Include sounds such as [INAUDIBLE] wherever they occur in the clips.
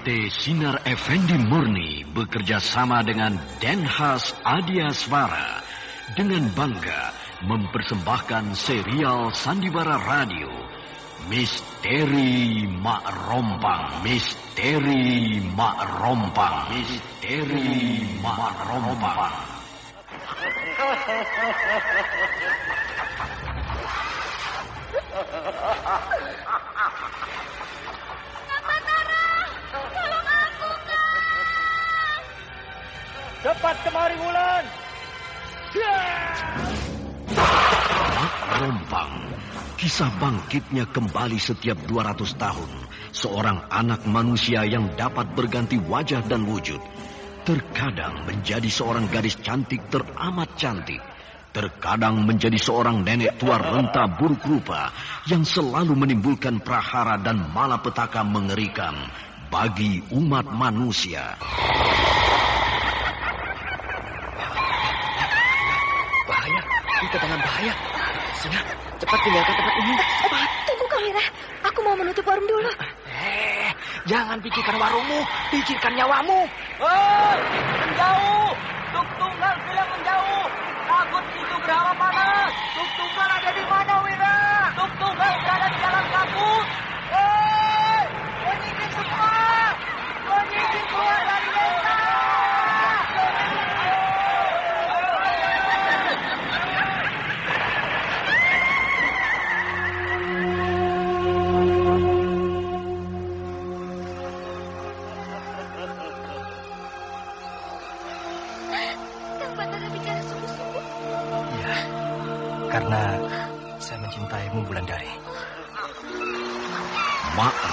PT Sinar Effendi Murni bekerja sama dengan Denhas Adiaswara dengan bangga mempersembahkan serial Sandiwara Radio Misteri Mak Rompang Misteri Mak Rompang Misteri Mak Rompang Cepat kemari Wulan. Mak Rompang Kisah bangkitnya kembali setiap 200 tahun. Seorang anak manusia yang dapat berganti wajah dan wujud. Terkadang menjadi seorang gadis cantik teramat cantik. Terkadang menjadi seorang nenek tua renta buruk rupa yang selalu menimbulkan prahara dan malapetaka mengerikan bagi umat manusia. Bahaya, kita dalam bahaya. Sina, cepat tinggalkan tempat ini. Cepat. Tunggu Kamira, aku mau menutup warung dulu. Eh, jangan pikirkan warungmu, pikirkan nyawamu. Hei, menjauh. Tuk tunggal bilang menjauh. Takut itu berapa panas. Tuk tunggal ada di mana,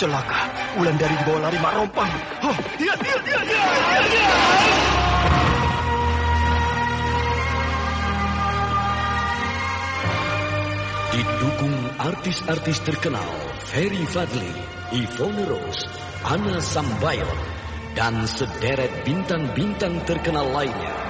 Celaka, Wulandari dibawa lari Mak Rompang. Oh, dia, dia, dia, dia, dia, dia. Didukung artis-artis terkenal Ferry Fadli, Ivone Rose, Anna Sambayon, dan sederet bintang-bintang terkenal lainnya.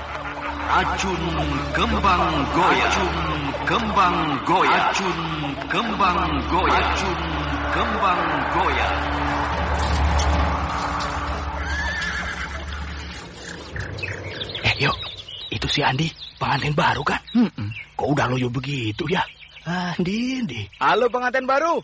Racun Kembang Goya Racun Kembang Goya Racun Kembang Goya Racun Kembang Goya Eh, yuk. Itu si Andi, pengantin baru kan? Kok udah loyo begitu ya? Andi, Andi. Halo pengantin baru.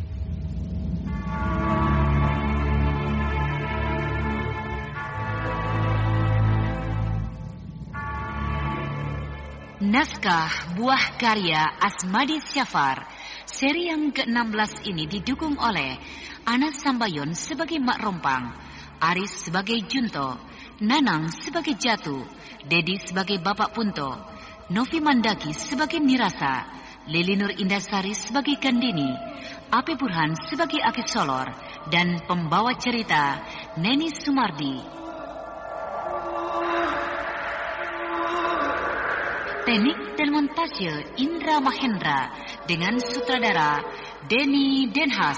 Naskah Buah Karya Asmadi Syafar. Seri yang ke-16 ini didukung oleh Anas Sambayon sebagai Mak Rompang Aris sebagai Junto Nanang sebagai Jatu Dedi sebagai Bapak Punto Novi Mandaki sebagai Nirasa Lili Nur Indasari sebagai Gandini Api Burhan sebagai Akif Solor dan pembawa cerita Neni Sumardi Teknik dan montase Indra Mahendra dengan sutradara Denny Denhas.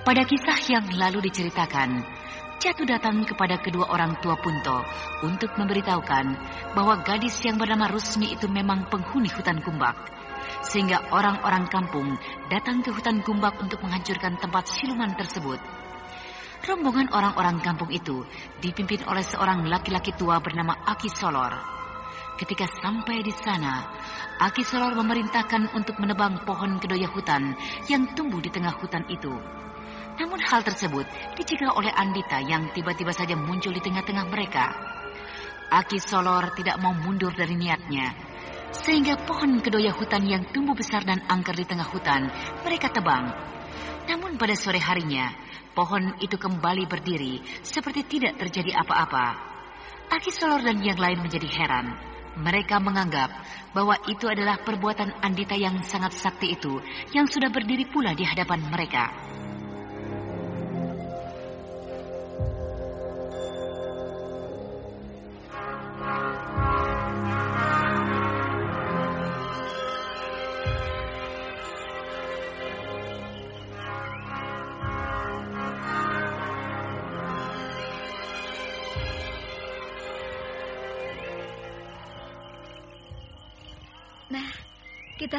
Pada kisah yang lalu diceritakan, Jatuh datang kepada kedua orang tua Punto untuk memberitahukan bahwa gadis yang bernama Rusmi itu memang penghuni hutan kumbak sehingga orang-orang kampung datang ke hutan Gumbak untuk menghancurkan tempat siluman tersebut. Rombongan orang-orang kampung itu dipimpin oleh seorang laki-laki tua bernama Aki Solor. Ketika sampai di sana, Aki Solor memerintahkan untuk menebang pohon kedoya hutan yang tumbuh di tengah hutan itu. Namun hal tersebut dicegah oleh Andita yang tiba-tiba saja muncul di tengah-tengah mereka. Aki Solor tidak mau mundur dari niatnya sehingga pohon kedoya hutan yang tumbuh besar dan angker di tengah hutan mereka tebang. Namun pada sore harinya, pohon itu kembali berdiri seperti tidak terjadi apa-apa. Aki Solor dan yang lain menjadi heran. Mereka menganggap bahwa itu adalah perbuatan Andita yang sangat sakti itu yang sudah berdiri pula di hadapan mereka.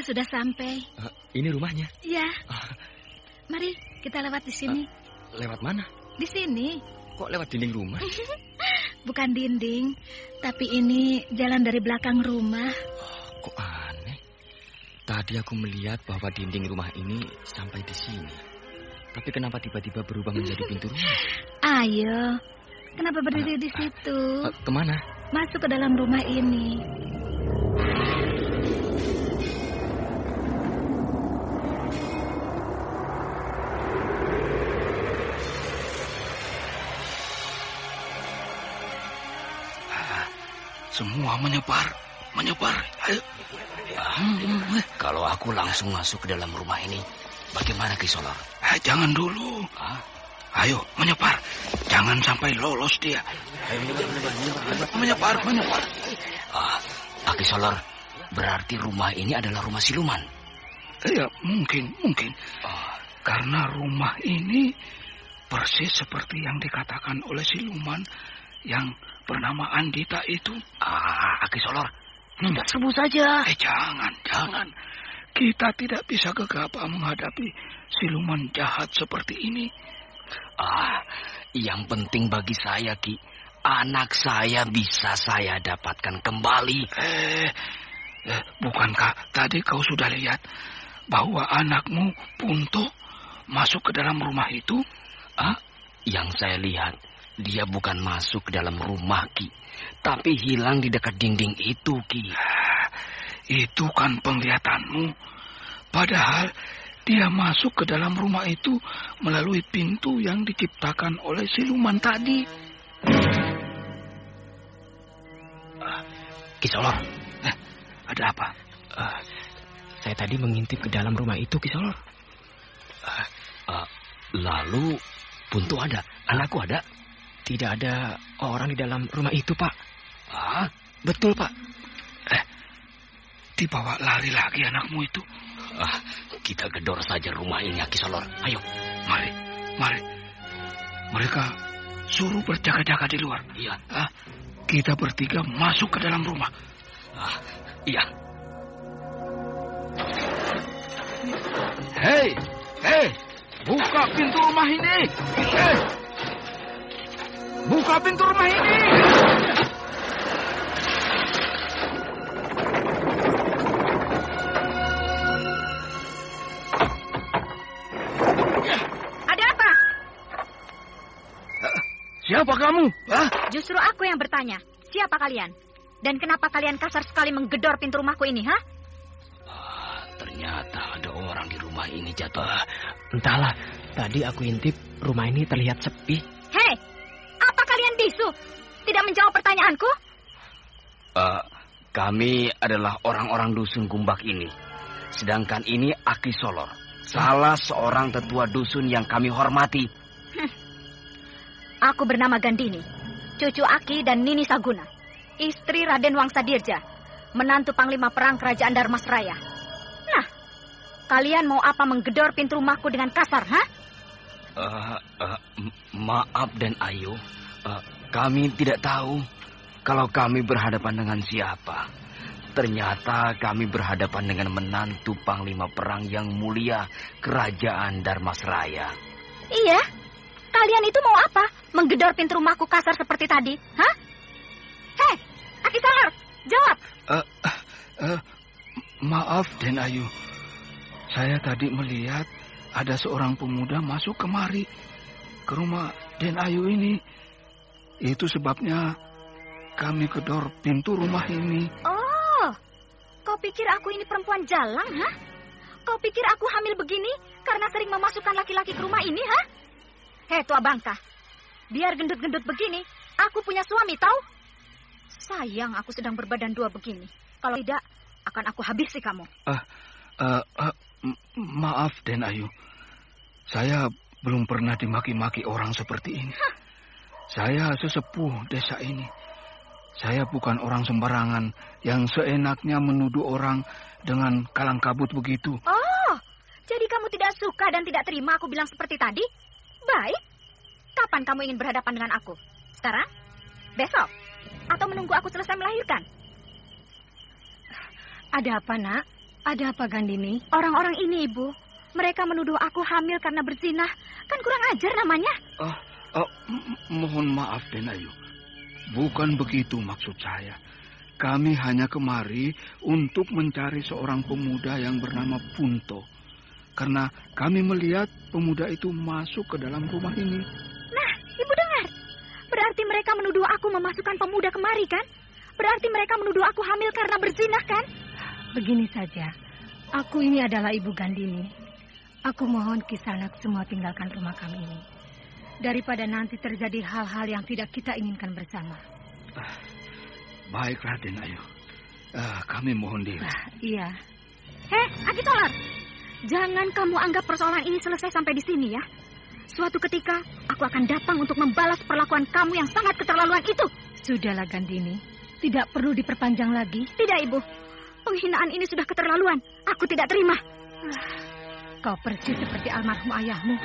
Sudah sampai. Uh, ini rumahnya? Iya. Uh. Mari kita lewat di sini. Uh, lewat mana? Di sini. Kok lewat dinding rumah? [LAUGHS] Bukan dinding, tapi ini jalan dari belakang rumah. Oh, kok aneh? Tadi aku melihat bahwa dinding rumah ini sampai di sini. Tapi kenapa tiba-tiba berubah menjadi pintu rumah? [LAUGHS] Ayo, kenapa berdiri uh, di situ? Uh, ke mana? Masuk ke dalam rumah ini. Semua menyebar, menyebar. Ayo. Hmm, kalau aku langsung masuk ke dalam rumah ini, bagaimana Kisolor? Eh, jangan dulu. Hah? Ayo, menyebar. Jangan sampai lolos dia. Ayo, menyebar, menyebar. Ah, Aki Solor, berarti rumah ini adalah rumah siluman. Ya, mungkin, mungkin. Oh. Karena rumah ini persis seperti yang dikatakan oleh siluman yang bernama Andita itu. Ah, Aki Solor, tidak sebut saja. Eh, jangan, jangan. Kita tidak bisa gegabah menghadapi siluman jahat seperti ini. Ah, yang penting bagi saya, Ki, anak saya bisa saya dapatkan kembali. Eh, eh bukankah tadi kau sudah lihat bahwa anakmu Punto masuk ke dalam rumah itu? Ah, yang saya lihat dia bukan masuk ke dalam rumah, Ki. Tapi hilang di dekat dinding itu, Ki. Itu kan penglihatanmu. Padahal dia masuk ke dalam rumah itu melalui pintu yang diciptakan oleh siluman tadi. Uh, Kisolor, eh, ada apa? Uh, saya tadi mengintip ke dalam rumah itu, Kisolor. Uh, uh, lalu Buntu ada, anakku ada. Tidak ada orang di dalam rumah itu, Pak. Ah, betul, Pak. Eh, dibawa lari lagi anakmu itu. Ah, kita gedor saja rumah ini, Aki Solor. Ayo. Mari, mari. Mereka suruh berjaga-jaga di luar. Iya. Ah, kita bertiga masuk ke dalam rumah. Ah, iya. Hei, hei, buka pintu rumah ini. Hei, Buka pintu rumah ini. Ada apa? Siapa kamu? Hah? Justru aku yang bertanya. Siapa kalian? Dan kenapa kalian kasar sekali menggedor pintu rumahku ini, ha? Ah, ternyata ada orang di rumah ini, jatuh. Entahlah, tadi aku intip rumah ini terlihat sepi. Bisu? Tidak menjawab pertanyaanku? Uh, kami adalah orang-orang dusun Gumbak ini. Sedangkan ini Aki Solor, salah seorang tetua dusun yang kami hormati. Aku bernama Gandini, cucu Aki dan Nini Saguna, istri Raden Wangsadirja, menantu Panglima Perang Kerajaan Darmasraya. Nah, kalian mau apa menggedor pintu rumahku dengan kasar, ha? Uh, uh, maaf dan Ayu, uh, kami tidak tahu kalau kami berhadapan dengan siapa. Ternyata kami berhadapan dengan menantu Panglima Perang yang mulia Kerajaan Darmasraya. Iya, kalian itu mau apa? Menggedor pintu rumahku kasar seperti tadi, hah? Hei, Aki Salar, jawab. Uh, uh, uh, maaf, Den Ayu. Saya tadi melihat ada seorang pemuda masuk kemari ke rumah Den Ayu ini. Itu sebabnya kami kedor pintu rumah ini. Oh, kau pikir aku ini perempuan jalang, ha? Kau pikir aku hamil begini karena sering memasukkan laki-laki ke rumah ini, ha? Hei, tua bangka. Biar gendut-gendut begini, aku punya suami, tahu? Sayang aku sedang berbadan dua begini. Kalau tidak, akan aku habisi kamu. Uh, uh, uh, maaf, Den Ayu. Saya belum pernah dimaki-maki orang seperti ini. Hah. Saya sesepuh desa ini. Saya bukan orang sembarangan yang seenaknya menuduh orang dengan kalang kabut begitu. Oh, jadi kamu tidak suka dan tidak terima aku bilang seperti tadi? Baik. Kapan kamu ingin berhadapan dengan aku? Sekarang? Besok? Atau menunggu aku selesai melahirkan? Ada apa, nak? Ada apa, Gandini? Orang-orang ini, Ibu. Mereka menuduh aku hamil karena berzinah. Kan kurang ajar namanya. Oh, oh mohon maaf, Denayu. Bukan begitu maksud saya. Kami hanya kemari untuk mencari seorang pemuda yang bernama Punto. Karena kami melihat pemuda itu masuk ke dalam rumah ini. Nah, ibu dengar. Berarti mereka menuduh aku memasukkan pemuda kemari, kan? Berarti mereka menuduh aku hamil karena berzinah, kan? Begini saja. Aku ini adalah Ibu Gandini. Aku mohon kisanak semua tinggalkan rumah kami ini. Daripada nanti terjadi hal-hal yang tidak kita inginkan bersama. Uh, baik, Raden, ayo. Uh, kami mohon diri. Uh, iya. Hei, Aki Tolar. Jangan kamu anggap persoalan ini selesai sampai di sini ya. Suatu ketika aku akan datang untuk membalas perlakuan kamu yang sangat keterlaluan itu. Sudahlah Gandini, tidak perlu diperpanjang lagi. Tidak, Ibu. Penghinaan ini sudah keterlaluan. Aku tidak terima. Kau persis seperti almarhum ayahmu.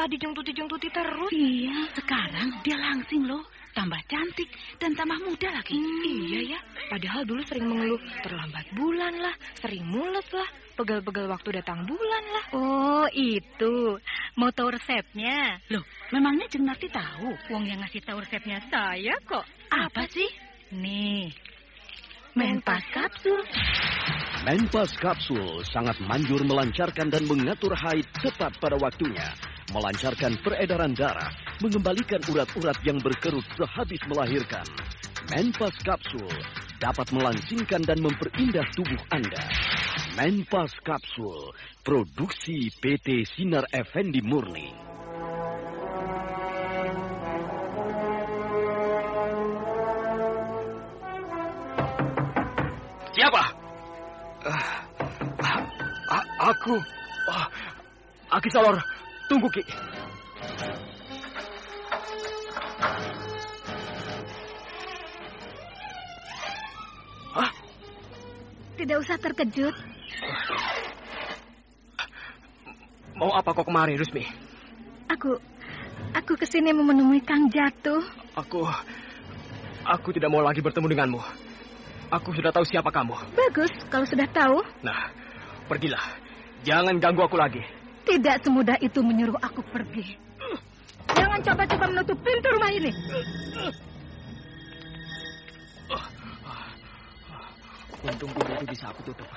Tadi Jeng Tuti Jeng Tuti terus. Iya, sekarang dia langsing loh. Tambah cantik dan tambah muda lagi. Hmm. Iya ya, padahal dulu sering mengeluh terlambat bulan lah, sering mules lah, pegel-pegel waktu datang bulan lah. Oh, itu. Mau tahu resepnya? Loh, memangnya Jeng Narti tahu? Wong yang ngasih tahu resepnya saya kok. Apa, Apa sih? Nih, Menpas Kapsul. Menpas Kapsul sangat manjur melancarkan dan mengatur haid tepat pada waktunya. Melancarkan peredaran darah, mengembalikan urat-urat yang berkerut sehabis melahirkan. Menpas Kapsul dapat melangsingkan dan memperindah tubuh Anda. Menpas Kapsul, produksi PT Sinar Effendi Murni. Siapa? Uh, uh, aku. Uh, Aki Salor, tunggu Ki. Hah? Tidak usah terkejut. Mau apa kau kemari, Rusmi? Aku, aku ke sini menemui Kang Jatuh. Aku, aku tidak mau lagi bertemu denganmu. Aku sudah tahu siapa kamu. Bagus, kalau sudah tahu. Nah, pergilah. Jangan ganggu aku lagi. Tidak semudah itu menyuruh aku pergi. Jangan coba-coba menutup pintu rumah ini. Untung pintu itu bisa aku tutup.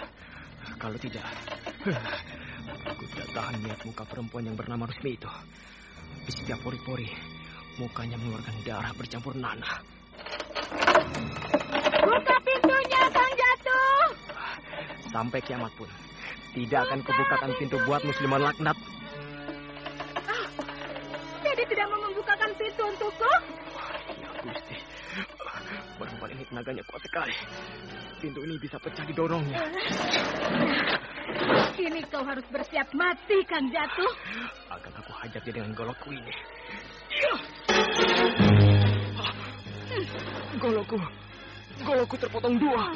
Kalau tidak, aku tidak tahan lihat muka perempuan yang bernama Rusmi itu. Di setiap pori-pori, mukanya mengeluarkan darah bercampur nanah. Buka pintunya, Kang Jatuh. Sampai kiamat pun, tidak akan kubukakan pintu buat musliman laknat. Ah, jadi tidak mau membukakan pintu untukku? Ya Gusti, perempuan ini tenaganya kuat sekali. Pintu ini bisa pecah didorongnya. Kini kau harus bersiap mati, Kang Jatuh. Akan aku hajar dia dengan golokku ini. Golokku, golokku terpotong dua.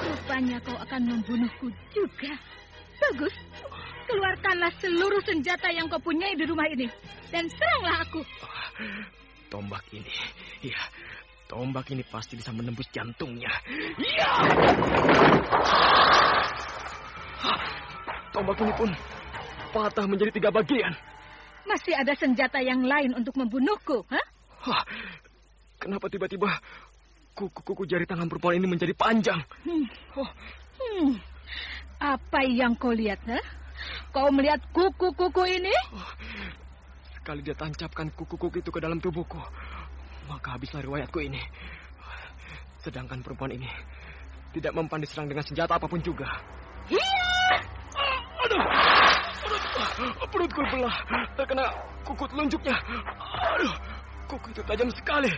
Rupanya kau akan membunuhku juga. Bagus. Keluarkanlah seluruh senjata yang kau punyai di rumah ini. Dan seranglah aku. Tombak ini, ya, tombak ini pasti bisa menembus jantungnya. Ya! Tombak ini pun patah menjadi tiga bagian. Masih ada senjata yang lain untuk membunuhku, ha? Hah, kenapa tiba-tiba kuku-kuku jari tangan perempuan ini menjadi panjang? Hmm. Oh. Hmm. Apa yang kau lihat, ha? Kau melihat kuku-kuku ini? Oh, sekali dia tancapkan kuku-kuku itu ke dalam tubuhku, maka habislah riwayatku ini. Sedangkan perempuan ini tidak mempan diserang dengan senjata apa pun juga. Iya! Aduh, perut, perutku belah terkena kuku telunjuknya. Aduh, kuku itu tajam sekali.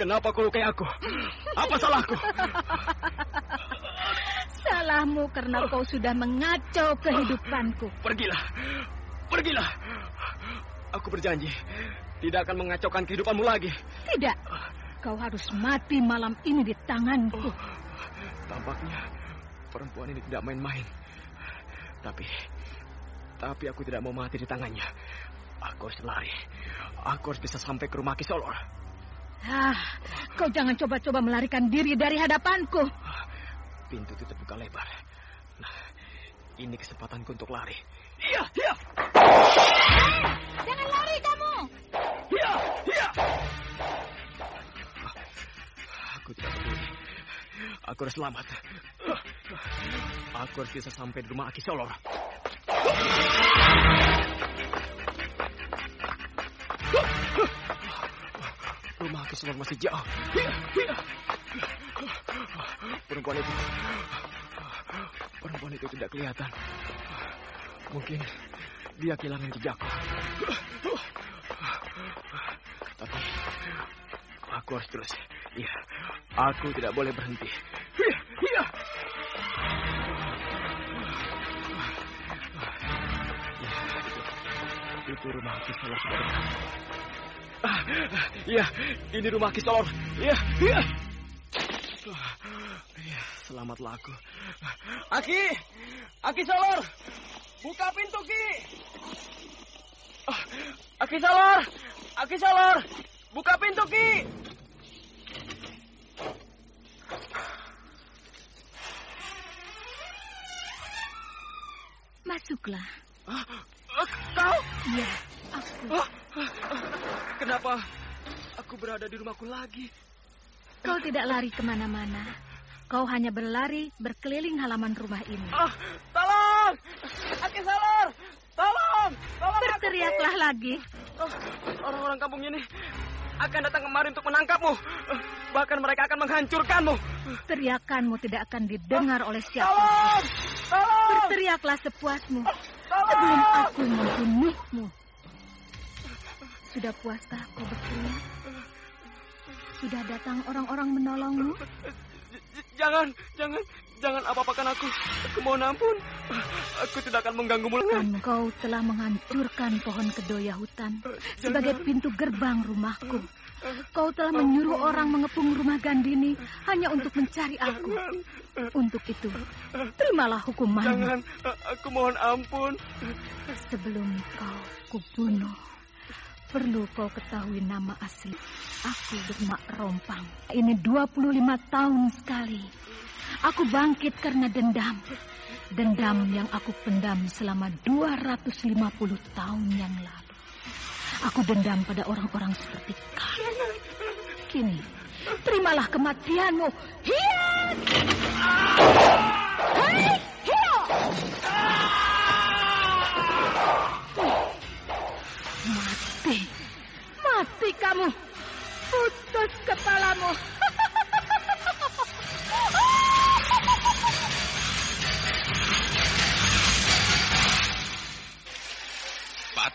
Kenapa kau lukai aku? Apa salahku? Salahmu karena kau sudah mengacau kehidupanku. Pergilah, pergilah. Aku berjanji tidak akan mengacaukan kehidupanmu lagi. Tidak, kau harus mati malam ini di tanganku. Oh, tampaknya perempuan ini tidak main-main. Tapi, tapi aku tidak mau mati di tangannya. Aku harus lari. Aku harus bisa sampai ke rumah Kisolor. Ah, kau jangan coba-coba melarikan diri dari hadapanku. Pintu itu terbuka lebar. Nah, ini kesempatanku untuk lari. Iya, iya. Jangan lari kamu. Iya, iya. Aku tidak peduli. Aku harus selamat. Aku harus bisa sampai di rumah Aki Solor. Rumah Aki Solor masih jauh. Perempuan itu... Perempuan itu tidak kelihatan. Mungkin dia kehilangan jejakku. Tapi aku harus terus. Iya, aku tidak boleh berhenti. Iya, iya. Itu rumah Kisolor sudah dekat. Ah, iya, ini rumah Kisolor. Iya, iya. Iya, selamatlah aku. Aki, Aki Solor, buka pintu Ki. Aki Solor, Aki Solor, buka pintu Ki. Masuklah. Ah, kau? Iya, aku. Ah, kenapa aku berada di rumahku lagi? Kau tidak lari ke mana-mana. Kau hanya berlari berkeliling halaman rumah ini. Ah, tolong! Aki Salor! Tolong! Tolong Berteriaklah aku, lagi. Oh, orang-orang kampung ini akan datang kemari untuk menangkapmu. Bahkan mereka akan menghancurkanmu. Teriakanmu tidak akan didengar oleh siapa. Tolong! Tolong! Berteriaklah sepuasmu. Tolong! Sebelum aku membunuhmu. Sudah puaskah kau berteriak? Sudah datang orang-orang menolongmu? Jangan, jangan, jangan apa-apakan aku. Aku mohon ampun. Aku tidak akan mengganggumu lagi. Kau telah menghancurkan pohon kedoya hutan sebagai pintu gerbang rumahku. Kau telah menyuruh orang mengepung rumah Gandini hanya untuk mencari aku. Untuk itu, terimalah hukumanmu. Jangan, aku mohon ampun. Sebelum kau kubunuh, Perlu kau ketahui nama asli. Aku Demak Rompang. Ini 25 tahun sekali. Aku bangkit karena dendam. Dendam yang aku pendam selama 250 tahun yang lalu. Aku dendam pada orang-orang seperti kalian. Kini, terimalah kematianmu. Hiat! Hei, Mati kamu. Putus kepalamu.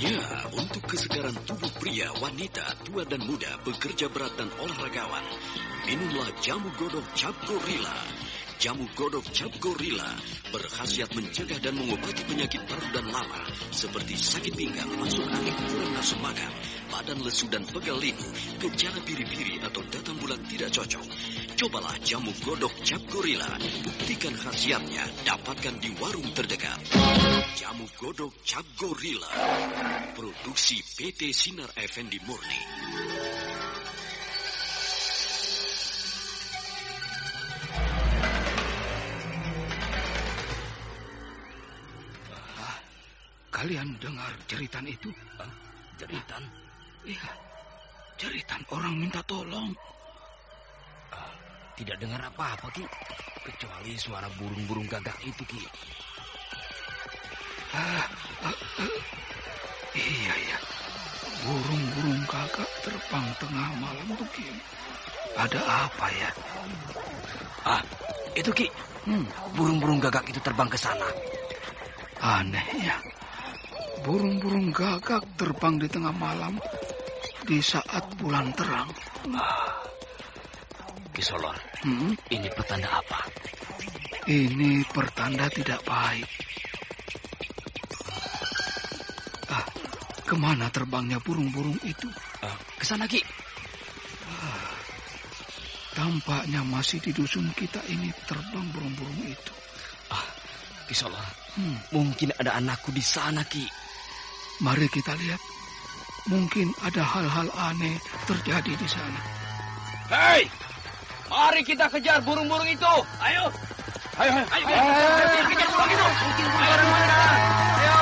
Ya, untuk kesegaran tubuh pria, wanita, tua dan muda, bekerja berat dan olahragawan, minumlah jamu godok cap gorila. Jamu godok cap gorila berkhasiat mencegah dan mengobati penyakit paru dan lama seperti sakit pinggang, masuk angin, kurang nafsu makan, badan lesu dan pegal liku, gejala biri-biri atau datang bulan tidak cocok. Cobalah jamu godok cap gorila. Buktikan khasiatnya, dapatkan di warung terdekat. Jamu godok cap gorila. Produksi PT Sinar Effendi Murni. Kalian dengar jeritan itu? Hah? Jeritan? Iya, jeritan orang minta tolong. Ah, tidak dengar apa-apa, Ki. Kecuali suara burung-burung gagak itu, Ki. Ah, ah, ah. Iya, iya. Burung-burung gagak terbang tengah malam begini. Ada apa ya? Ah, itu Ki. Hmm, burung-burung gagak itu terbang ke sana. Aneh ya. Burung-burung gagak terbang di tengah malam di saat bulan terang. Ah, Kisolor, Hmm, ini pertanda apa? ini pertanda tidak baik. Ah, ke mana terbangnya burung-burung itu? Ah, ke sana, Ki. Tampaknya masih di dusun kita ini terbang burung-burung itu. Ah, Kisolor, Hmm, mungkin ada anakku di sana, Ki. Mari kita lihat. Mungkin ada hal-hal aneh terjadi di sana. Hei! Mari kita kejar burung-burung itu. Ayo. Ayo, ayo, ayo. Ayo, kejar burung itu. Ayo, ayo.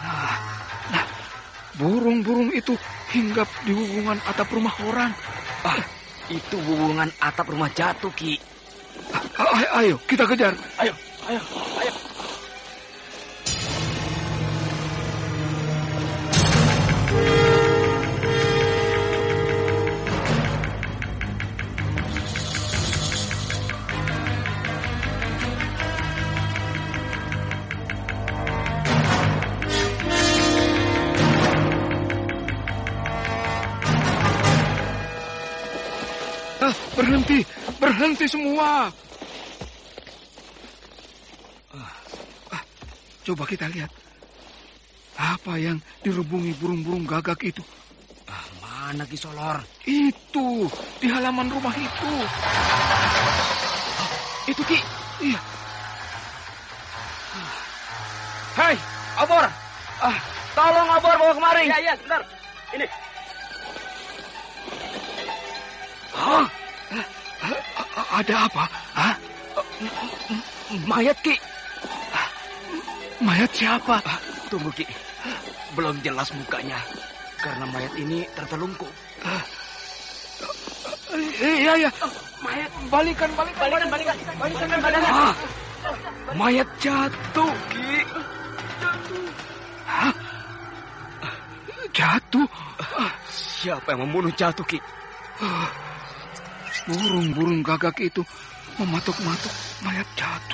Nah, nah, burung-burung itu hinggap di hubungan atap rumah orang. Ah, itu hubungan atap rumah jatuh, Ki. Ah, ayo, kita kejar. Ayo, ayo, ayo. Ah, berhenti, berhenti semua. Ah, ah, coba kita lihat. Apa yang dirubungi burung-burung gagak itu? Ah, mana Ki Solor? Itu, di halaman rumah itu. Itu Ki. Iya, Hei, Abor. Ah, tolong Abor bawa kemari. Iya, iya, sebentar. Ini. Hah? Ah, ah, ada apa? Hah? Mayat Ki. Mayat siapa? Ah, tunggu Ki. Belum jelas mukanya. Karena mayat ini tertelungkup. Eh, Iya, iya. Mayat. Balikan, balikan, Balikan, balikan. Balikan badannya. Ah, mayat jatuh, Ki. Hah? Jatuh? Ah, Siapa yang membunuh jatuh Ki? ah. Burung-burung gagak itu mematuk-matuk mayat jatuh.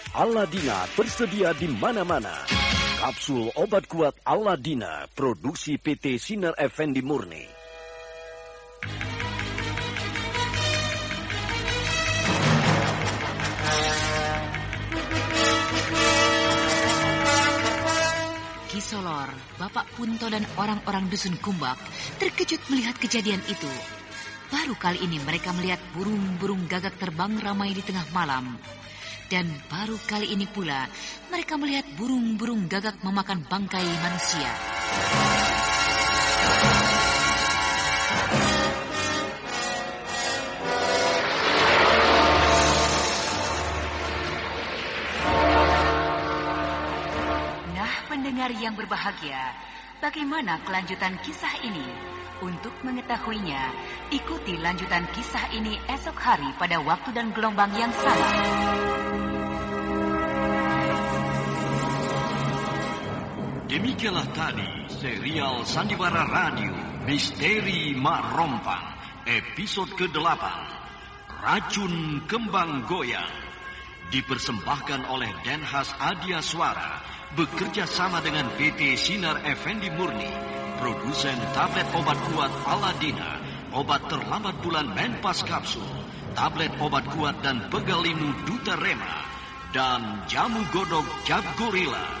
Aladina tersedia di mana-mana. Kapsul obat kuat Aladina, produksi PT Sinar Effendi Murni. Kisolor, Bapak Punto dan orang-orang dusun Kumbak terkejut melihat kejadian itu. Baru kali ini mereka melihat burung-burung gagak terbang ramai di tengah malam. Dan baru kali ini pula mereka melihat burung-burung gagak memakan bangkai manusia. Nah, pendengar yang berbahagia, bagaimana kelanjutan kisah ini? Untuk mengetahuinya, ikuti lanjutan kisah ini esok hari pada waktu dan gelombang yang sama. Demikianlah tadi serial Sandiwara Radio Misteri Mak Rompang episode ke-8 Racun Kembang Goyang. Dipersembahkan oleh Denhas Adia Suara bekerja sama dengan PT Sinar Effendi Murni produsen tablet obat kuat Aladina obat terlambat bulan Menpas Kapsul tablet obat kuat dan pegalimu Duta Rema dan jamu godok Jab Gorilla